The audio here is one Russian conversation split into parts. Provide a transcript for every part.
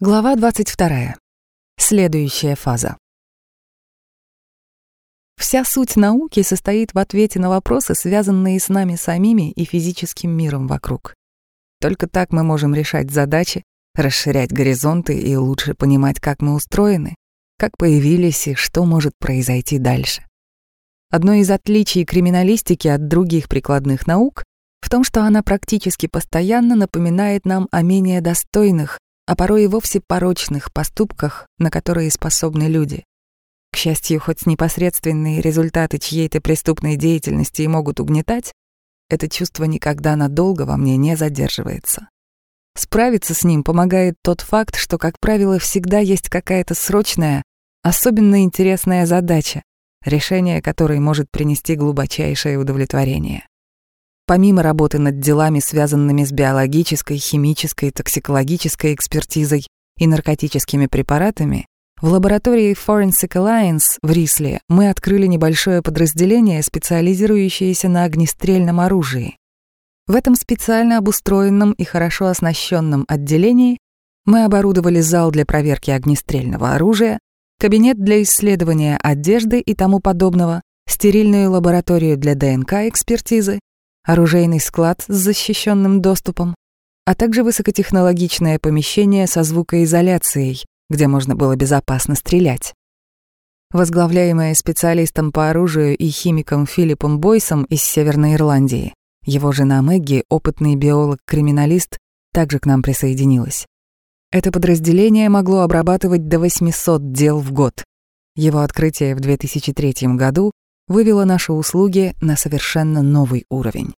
Глава 22. Следующая фаза. Вся суть науки состоит в ответе на вопросы, связанные с нами самими и физическим миром вокруг. Только так мы можем решать задачи, расширять горизонты и лучше понимать, как мы устроены, как появились и что может произойти дальше. Одно из отличий криминалистики от других прикладных наук в том, что она практически постоянно напоминает нам о менее достойных, а порой и вовсе порочных поступках, на которые способны люди. К счастью, хоть непосредственные результаты чьей-то преступной деятельности и могут угнетать, это чувство никогда надолго во мне не задерживается. Справиться с ним помогает тот факт, что, как правило, всегда есть какая-то срочная, особенно интересная задача, решение которой может принести глубочайшее удовлетворение. Помимо работы над делами, связанными с биологической, химической, токсикологической экспертизой и наркотическими препаратами, в лаборатории Forensic Alliance в Рисле мы открыли небольшое подразделение, специализирующееся на огнестрельном оружии. В этом специально обустроенном и хорошо оснащенном отделении мы оборудовали зал для проверки огнестрельного оружия, кабинет для исследования одежды и тому подобного, стерильную лабораторию для ДНК-экспертизы, оружейный склад с защищенным доступом, а также высокотехнологичное помещение со звукоизоляцией, где можно было безопасно стрелять. Возглавляемое специалистом по оружию и химиком Филиппом Бойсом из Северной Ирландии, его жена Мэгги, опытный биолог-криминалист, также к нам присоединилась. Это подразделение могло обрабатывать до 800 дел в год. Его открытие в 2003 году вывело наши услуги на совершенно новый уровень.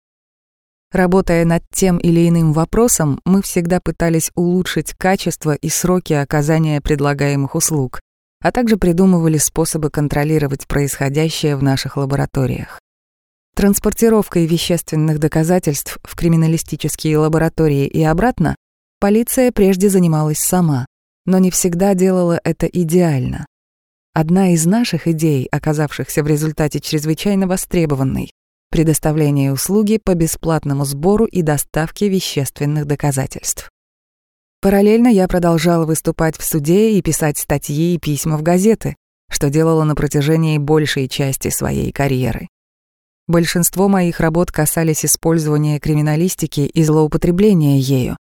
Работая над тем или иным вопросом, мы всегда пытались улучшить качество и сроки оказания предлагаемых услуг, а также придумывали способы контролировать происходящее в наших лабораториях. Транспортировкой вещественных доказательств в криминалистические лаборатории и обратно полиция прежде занималась сама, но не всегда делала это идеально. Одна из наших идей, оказавшихся в результате чрезвычайно востребованной, предоставление услуги по бесплатному сбору и доставке вещественных доказательств. Параллельно я продолжала выступать в суде и писать статьи и письма в газеты, что делала на протяжении большей части своей карьеры. Большинство моих работ касались использования криминалистики и злоупотребления ею,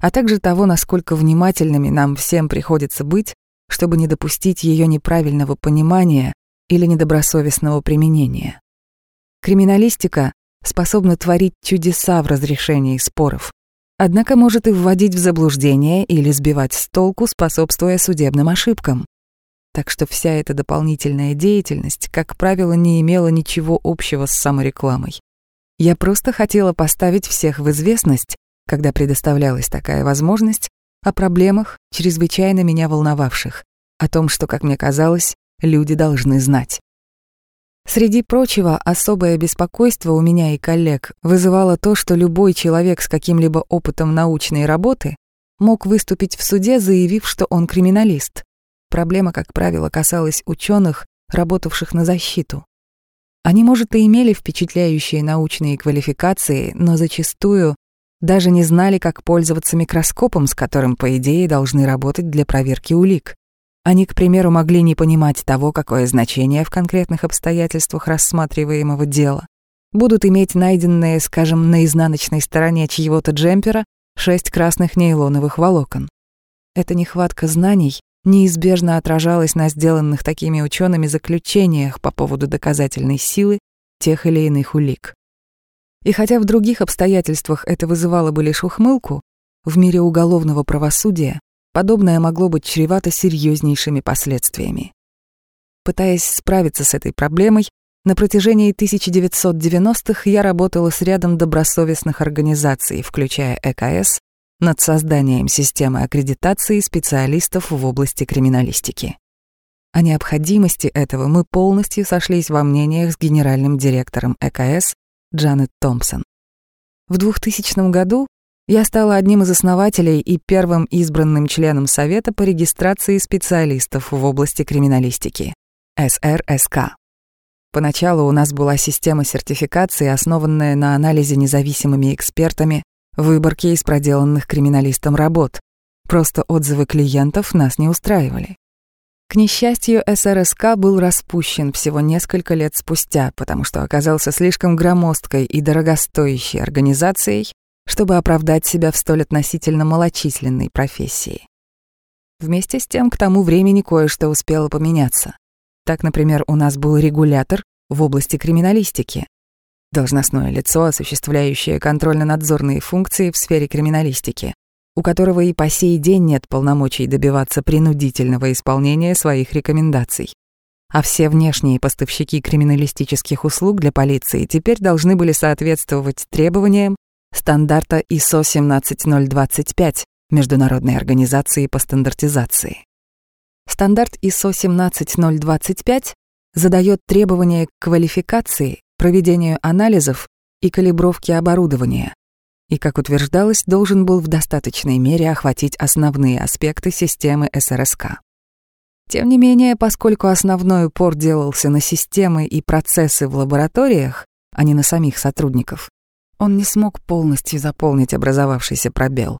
а также того, насколько внимательными нам всем приходится быть, чтобы не допустить ее неправильного понимания или недобросовестного применения. Криминалистика способна творить чудеса в разрешении споров, однако может и вводить в заблуждение или сбивать с толку, способствуя судебным ошибкам. Так что вся эта дополнительная деятельность, как правило, не имела ничего общего с саморекламой. Я просто хотела поставить всех в известность, когда предоставлялась такая возможность, о проблемах, чрезвычайно меня волновавших, о том, что, как мне казалось, люди должны знать. Среди прочего, особое беспокойство у меня и коллег вызывало то, что любой человек с каким-либо опытом научной работы мог выступить в суде, заявив, что он криминалист. Проблема, как правило, касалась ученых, работавших на защиту. Они, может, и имели впечатляющие научные квалификации, но зачастую даже не знали, как пользоваться микроскопом, с которым, по идее, должны работать для проверки улик. Они, к примеру, могли не понимать того, какое значение в конкретных обстоятельствах рассматриваемого дела. Будут иметь найденные, скажем, на изнаночной стороне чьего-то джемпера шесть красных нейлоновых волокон. Эта нехватка знаний неизбежно отражалась на сделанных такими учеными заключениях по поводу доказательной силы тех или иных улик. И хотя в других обстоятельствах это вызывало бы лишь ухмылку, в мире уголовного правосудия подобное могло быть чревато серьезнейшими последствиями. Пытаясь справиться с этой проблемой, на протяжении 1990-х я работала с рядом добросовестных организаций, включая ЭКС, над созданием системы аккредитации специалистов в области криминалистики. О необходимости этого мы полностью сошлись во мнениях с генеральным директором ЭКС Джанет Томпсон. В 2000 году я стала одним из основателей и первым избранным членом Совета по регистрации специалистов в области криминалистики — СРСК. Поначалу у нас была система сертификации, основанная на анализе независимыми экспертами выборки из проделанных криминалистом работ, просто отзывы клиентов нас не устраивали. К несчастью, СРСК был распущен всего несколько лет спустя, потому что оказался слишком громоздкой и дорогостоящей организацией, чтобы оправдать себя в столь относительно малочисленной профессии. Вместе с тем, к тому времени кое-что успело поменяться. Так, например, у нас был регулятор в области криминалистики, должностное лицо, осуществляющее контрольно-надзорные функции в сфере криминалистики, у которого и по сей день нет полномочий добиваться принудительного исполнения своих рекомендаций. А все внешние поставщики криминалистических услуг для полиции теперь должны были соответствовать требованиям стандарта ISO 17025 Международной организации по стандартизации. Стандарт ISO 17025 задает требования к квалификации, проведению анализов и калибровке оборудования, и, как утверждалось, должен был в достаточной мере охватить основные аспекты системы СРСК. Тем не менее, поскольку основной упор делался на системы и процессы в лабораториях, а не на самих сотрудников, он не смог полностью заполнить образовавшийся пробел.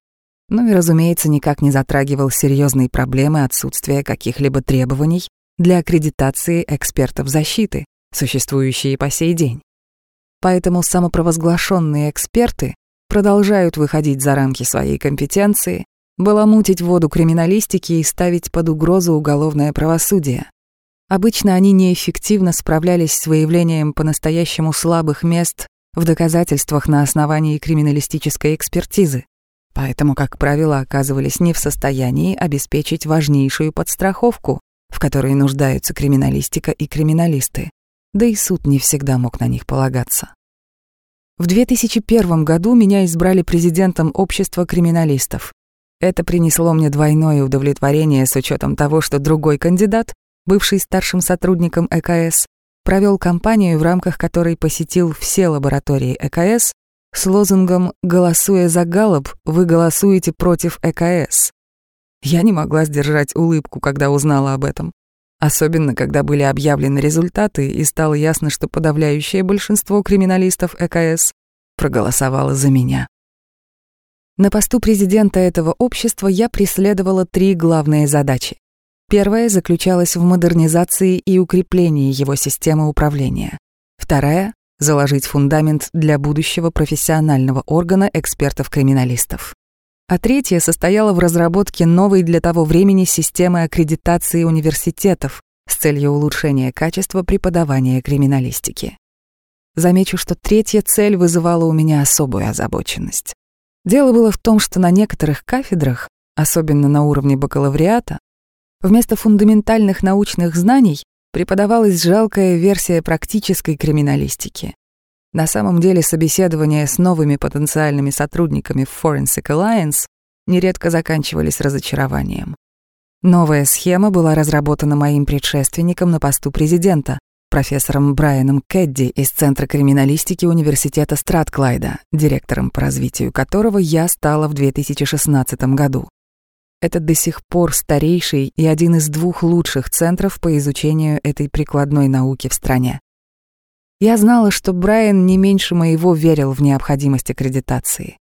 Ну и, разумеется, никак не затрагивал серьезные проблемы отсутствия каких-либо требований для аккредитации экспертов защиты, существующие по сей день. Поэтому самопровозглашенные эксперты продолжают выходить за рамки своей компетенции, баламутить воду криминалистики и ставить под угрозу уголовное правосудие. Обычно они неэффективно справлялись с выявлением по-настоящему слабых мест в доказательствах на основании криминалистической экспертизы, поэтому, как правило, оказывались не в состоянии обеспечить важнейшую подстраховку, в которой нуждаются криминалистика и криминалисты, да и суд не всегда мог на них полагаться. В 2001 году меня избрали президентом общества криминалистов. Это принесло мне двойное удовлетворение с учетом того, что другой кандидат, бывший старшим сотрудником ЭКС, провел кампанию, в рамках которой посетил все лаборатории ЭКС с лозунгом «Голосуя за Галлоп, вы голосуете против ЭКС». Я не могла сдержать улыбку, когда узнала об этом. Особенно, когда были объявлены результаты и стало ясно, что подавляющее большинство криминалистов ЭКС проголосовало за меня. На посту президента этого общества я преследовала три главные задачи. Первая заключалась в модернизации и укреплении его системы управления. Вторая — заложить фундамент для будущего профессионального органа экспертов-криминалистов а третья состояла в разработке новой для того времени системы аккредитации университетов с целью улучшения качества преподавания криминалистики. Замечу, что третья цель вызывала у меня особую озабоченность. Дело было в том, что на некоторых кафедрах, особенно на уровне бакалавриата, вместо фундаментальных научных знаний преподавалась жалкая версия практической криминалистики, на самом деле собеседования с новыми потенциальными сотрудниками в Forensic Alliance нередко заканчивались разочарованием. Новая схема была разработана моим предшественником на посту президента, профессором Брайаном Кэдди из Центра криминалистики Университета Стратклайда, директором по развитию которого я стала в 2016 году. Это до сих пор старейший и один из двух лучших центров по изучению этой прикладной науки в стране. Я знала, что Брайан не меньше моего верил в необходимость аккредитации.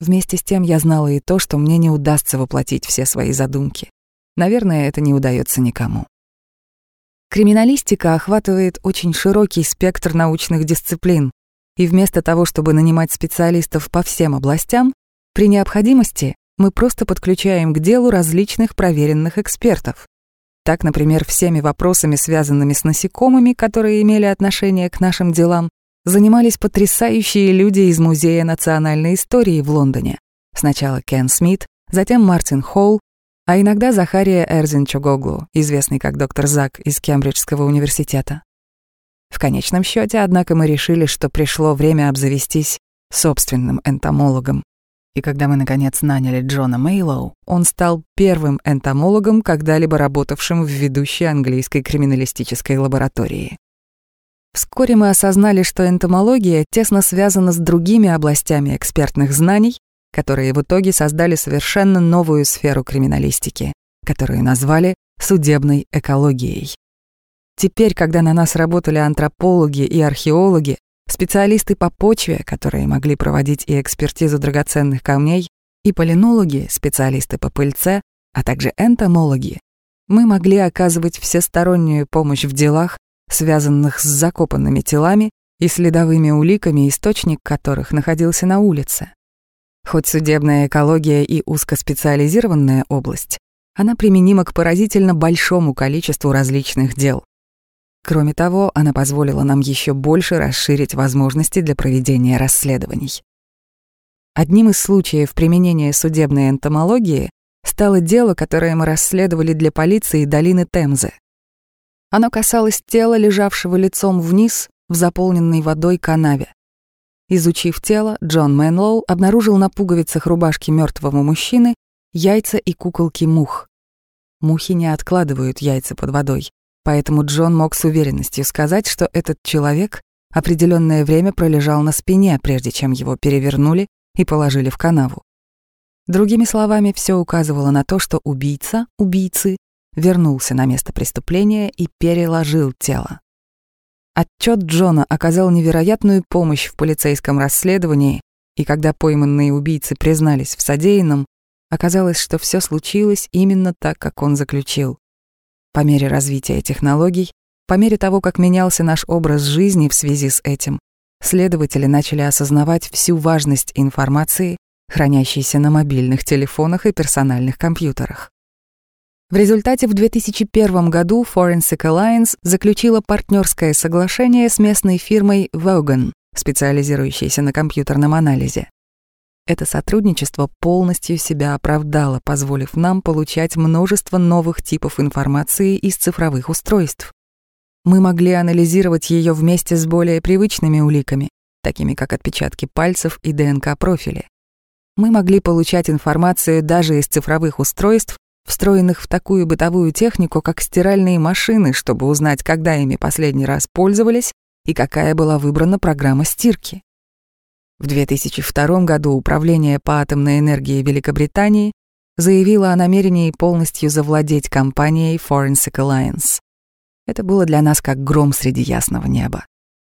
Вместе с тем я знала и то, что мне не удастся воплотить все свои задумки. Наверное, это не удается никому. Криминалистика охватывает очень широкий спектр научных дисциплин, и вместо того, чтобы нанимать специалистов по всем областям, при необходимости мы просто подключаем к делу различных проверенных экспертов. Так, например, всеми вопросами, связанными с насекомыми, которые имели отношение к нашим делам, занимались потрясающие люди из Музея национальной истории в Лондоне. Сначала Кен Смит, затем Мартин Холл, а иногда Захария Эрзин Чогоглу, известный как доктор Зак из Кембриджского университета. В конечном счете, однако, мы решили, что пришло время обзавестись собственным энтомологом. И когда мы, наконец, наняли Джона Мейлоу, он стал первым энтомологом, когда-либо работавшим в ведущей английской криминалистической лаборатории. Вскоре мы осознали, что энтомология тесно связана с другими областями экспертных знаний, которые в итоге создали совершенно новую сферу криминалистики, которую назвали судебной экологией. Теперь, когда на нас работали антропологи и археологи, Специалисты по почве, которые могли проводить и экспертизу драгоценных камней, и полинологи, специалисты по пыльце, а также энтомологи, мы могли оказывать всестороннюю помощь в делах, связанных с закопанными телами и следовыми уликами, источник которых находился на улице. Хоть судебная экология и узкоспециализированная область, она применима к поразительно большому количеству различных дел. Кроме того, она позволила нам еще больше расширить возможности для проведения расследований. Одним из случаев применения судебной энтомологии стало дело, которое мы расследовали для полиции долины Темзы. Оно касалось тела, лежавшего лицом вниз в заполненной водой канаве. Изучив тело, Джон Мэнлоу обнаружил на пуговицах рубашки мертвого мужчины яйца и куколки мух. Мухи не откладывают яйца под водой, поэтому Джон мог с уверенностью сказать, что этот человек определенное время пролежал на спине, прежде чем его перевернули и положили в канаву. Другими словами, все указывало на то, что убийца, убийцы, вернулся на место преступления и переложил тело. Отчет Джона оказал невероятную помощь в полицейском расследовании, и когда пойманные убийцы признались в содеянном, оказалось, что все случилось именно так, как он заключил. По мере развития технологий, по мере того, как менялся наш образ жизни в связи с этим, следователи начали осознавать всю важность информации, хранящейся на мобильных телефонах и персональных компьютерах. В результате в 2001 году Forensic Alliance заключила партнерское соглашение с местной фирмой Vaughan, специализирующейся на компьютерном анализе. Это сотрудничество полностью себя оправдало, позволив нам получать множество новых типов информации из цифровых устройств. Мы могли анализировать ее вместе с более привычными уликами, такими как отпечатки пальцев и ДНК-профили. Мы могли получать информацию даже из цифровых устройств, встроенных в такую бытовую технику, как стиральные машины, чтобы узнать, когда ими последний раз пользовались и какая была выбрана программа стирки. В 2002 году Управление по атомной энергии Великобритании заявило о намерении полностью завладеть компанией Forensic Alliance. Это было для нас как гром среди ясного неба.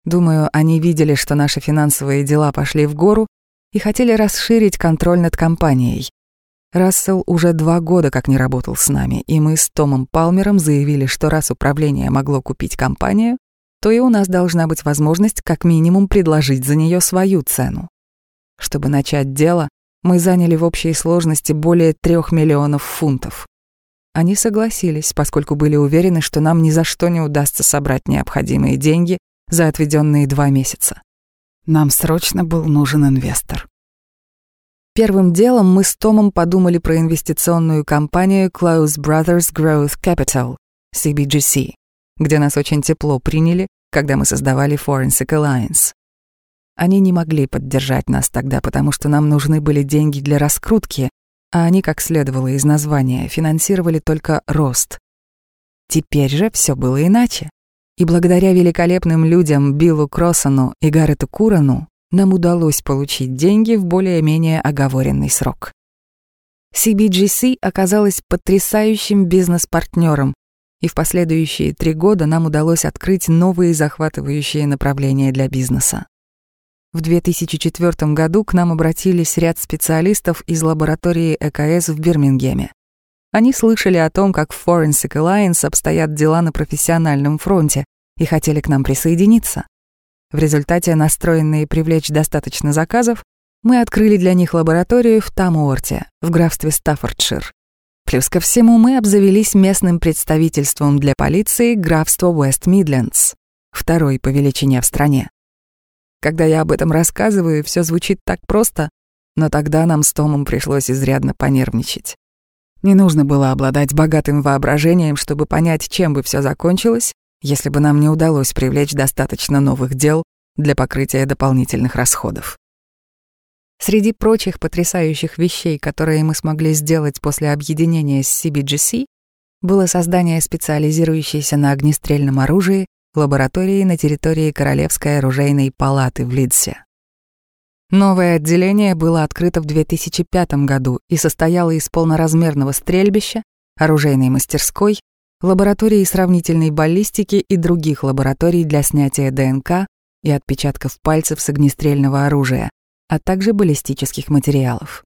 Думаю, они видели, что наши финансовые дела пошли в гору и хотели расширить контроль над компанией, Рассел уже два года как не работал с нами, и мы с Томом Палмером заявили, что раз управление могло купить компанию, то и у нас должна быть возможность как минимум предложить за нее свою цену. Чтобы начать дело, мы заняли в общей сложности более трех миллионов фунтов. Они согласились, поскольку были уверены, что нам ни за что не удастся собрать необходимые деньги за отведенные два месяца. Нам срочно был нужен инвестор. Первым делом мы с Томом подумали про инвестиционную компанию Close Brothers Growth Capital, CBGC, где нас очень тепло приняли, когда мы создавали Forensic Alliance. Они не могли поддержать нас тогда, потому что нам нужны были деньги для раскрутки, а они, как следовало из названия, финансировали только рост. Теперь же все было иначе. И благодаря великолепным людям Биллу Кроссону и Гаррету Курану нам удалось получить деньги в более-менее оговоренный срок. CBGC оказалась потрясающим бизнес-партнером, и в последующие три года нам удалось открыть новые захватывающие направления для бизнеса. В 2004 году к нам обратились ряд специалистов из лаборатории ЭКС в Бирмингеме. Они слышали о том, как в Forensic Alliance обстоят дела на профессиональном фронте и хотели к нам присоединиться. В результате, настроенные привлечь достаточно заказов, мы открыли для них лабораторию в Тамуорте, в графстве Стаффордшир. Плюс ко всему мы обзавелись местным представительством для полиции графства Уэст Мидлендс, второй по величине в стране. Когда я об этом рассказываю, все звучит так просто, но тогда нам с Томом пришлось изрядно понервничать. Не нужно было обладать богатым воображением, чтобы понять, чем бы все закончилось, если бы нам не удалось привлечь достаточно новых дел для покрытия дополнительных расходов. Среди прочих потрясающих вещей, которые мы смогли сделать после объединения с CBGC, было создание специализирующейся на огнестрельном оружии лаборатории на территории Королевской оружейной палаты в Лидсе. Новое отделение было открыто в 2005 году и состояло из полноразмерного стрельбища, оружейной мастерской лаборатории сравнительной баллистики и других лабораторий для снятия ДНК и отпечатков пальцев с огнестрельного оружия, а также баллистических материалов.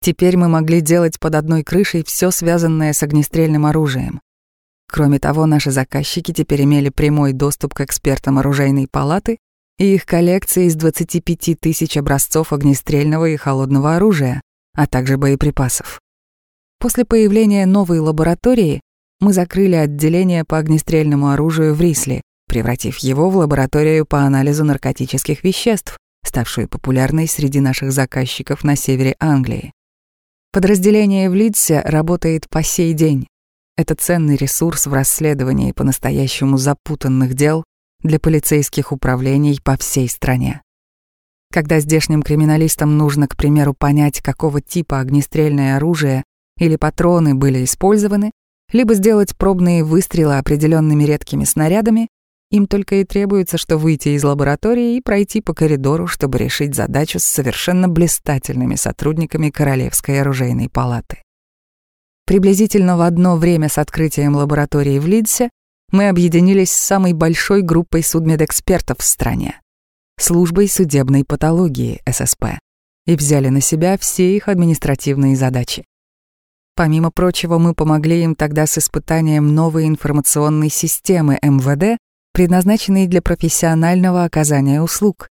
Теперь мы могли делать под одной крышей все связанное с огнестрельным оружием. Кроме того, наши заказчики теперь имели прямой доступ к экспертам оружейной палаты и их коллекции из 25 тысяч образцов огнестрельного и холодного оружия, а также боеприпасов. После появления новой лаборатории мы закрыли отделение по огнестрельному оружию в Рисли, превратив его в лабораторию по анализу наркотических веществ, ставшую популярной среди наших заказчиков на севере Англии. Подразделение в Лидсе работает по сей день. Это ценный ресурс в расследовании по-настоящему запутанных дел для полицейских управлений по всей стране. Когда здешним криминалистам нужно, к примеру, понять, какого типа огнестрельное оружие или патроны были использованы, либо сделать пробные выстрелы определенными редкими снарядами, им только и требуется, что выйти из лаборатории и пройти по коридору, чтобы решить задачу с совершенно блистательными сотрудниками Королевской оружейной палаты. Приблизительно в одно время с открытием лаборатории в Лидсе мы объединились с самой большой группой судмедэкспертов в стране — службой судебной патологии ССП и взяли на себя все их административные задачи. Помимо прочего, мы помогли им тогда с испытанием новой информационной системы МВД, предназначенной для профессионального оказания услуг.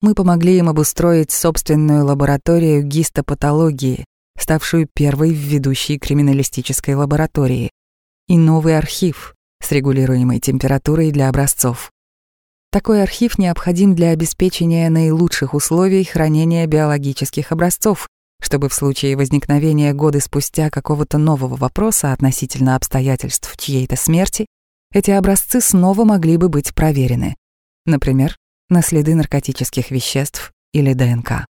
Мы помогли им обустроить собственную лабораторию гистопатологии, ставшую первой в ведущей криминалистической лаборатории, и новый архив с регулируемой температурой для образцов. Такой архив необходим для обеспечения наилучших условий хранения биологических образцов, чтобы в случае возникновения годы спустя какого-то нового вопроса относительно обстоятельств чьей-то смерти эти образцы снова могли бы быть проверены, например, на следы наркотических веществ или ДНК.